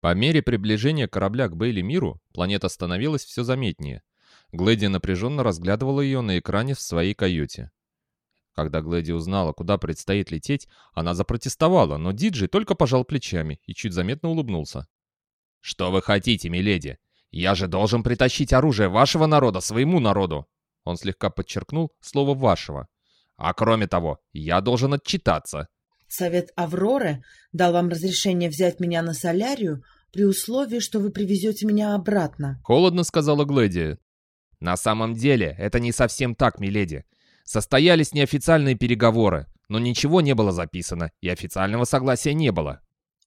По мере приближения корабля к Бейли Миру, планета становилась все заметнее. Глэди напряженно разглядывала ее на экране в своей каюте. Когда Глэди узнала, куда предстоит лететь, она запротестовала, но Диджей только пожал плечами и чуть заметно улыбнулся. «Что вы хотите, миледи? Я же должен притащить оружие вашего народа своему народу!» Он слегка подчеркнул слово «вашего». «А кроме того, я должен отчитаться». Совет Авроры дал вам разрешение взять меня на солярию при условии, что вы привезете меня обратно. Холодно сказала Глэди. На самом деле, это не совсем так, миледи. Состоялись неофициальные переговоры, но ничего не было записано, и официального согласия не было.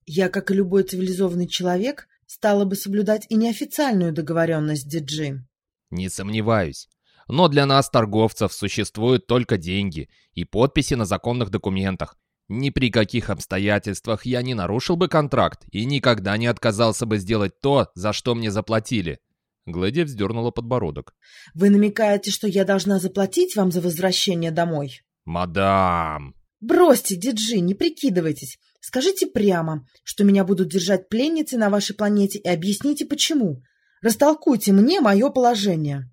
Я, как и любой цивилизованный человек, стала бы соблюдать и неофициальную договоренность Диджи. Не сомневаюсь. Но для нас, торговцев, существуют только деньги и подписи на законных документах. Ни при каких обстоятельствах я не нарушил бы контракт и никогда не отказался бы сделать то, за что мне заплатили. Глэди вздернула подбородок. «Вы намекаете, что я должна заплатить вам за возвращение домой?» «Мадам!» «Бросьте, Диджи, не прикидывайтесь. Скажите прямо, что меня будут держать пленницей на вашей планете и объясните, почему. Растолкуйте мне мое положение».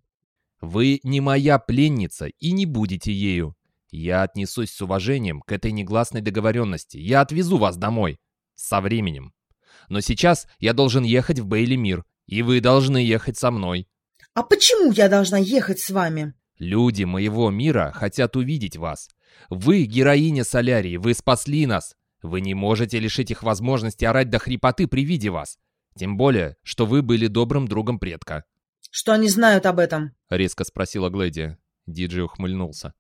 «Вы не моя пленница и не будете ею. Я отнесусь с уважением к этой негласной договоренности. Я отвезу вас домой. Со временем. Но сейчас я должен ехать в Бейли Мир, и вы должны ехать со мной. А почему я должна ехать с вами? Люди моего мира хотят увидеть вас. Вы героиня Солярии, вы спасли нас. Вы не можете лишить их возможности орать до хрипоты при виде вас. Тем более, что вы были добрым другом предка. «Что они знают об этом?» — резко спросила Глэдия. Диджей ухмыльнулся.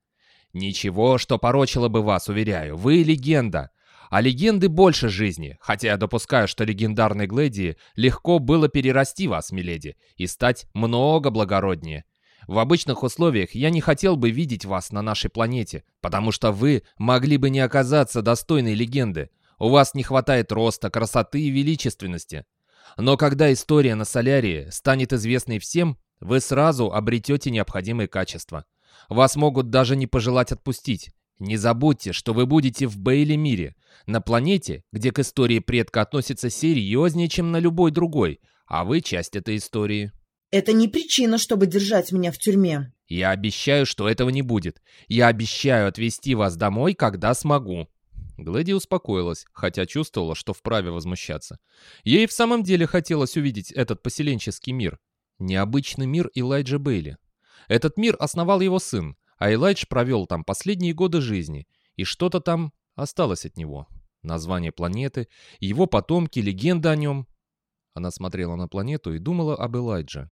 «Ничего, что порочило бы вас, уверяю. Вы легенда. А легенды больше жизни, хотя я допускаю, что легендарной Глэдии легко было перерасти вас, миледи, и стать много благороднее. В обычных условиях я не хотел бы видеть вас на нашей планете, потому что вы могли бы не оказаться достойной легенды. У вас не хватает роста, красоты и величественности. Но когда история на Солярии станет известной всем, вы сразу обретете необходимые качества. Вас могут даже не пожелать отпустить. Не забудьте, что вы будете в Бейли мире, на планете, где к истории предка относится серьезнее, чем на любой другой, а вы часть этой истории. Это не причина, чтобы держать меня в тюрьме. Я обещаю, что этого не будет. Я обещаю отвезти вас домой, когда смогу. Глэди успокоилась, хотя чувствовала, что вправе возмущаться. Ей в самом деле хотелось увидеть этот поселенческий мир. Необычный мир Элайджа Бейли. Этот мир основал его сын, а Элайдж провел там последние годы жизни, и что-то там осталось от него. Название планеты, его потомки, легенда о нем. Она смотрела на планету и думала об Элайдже.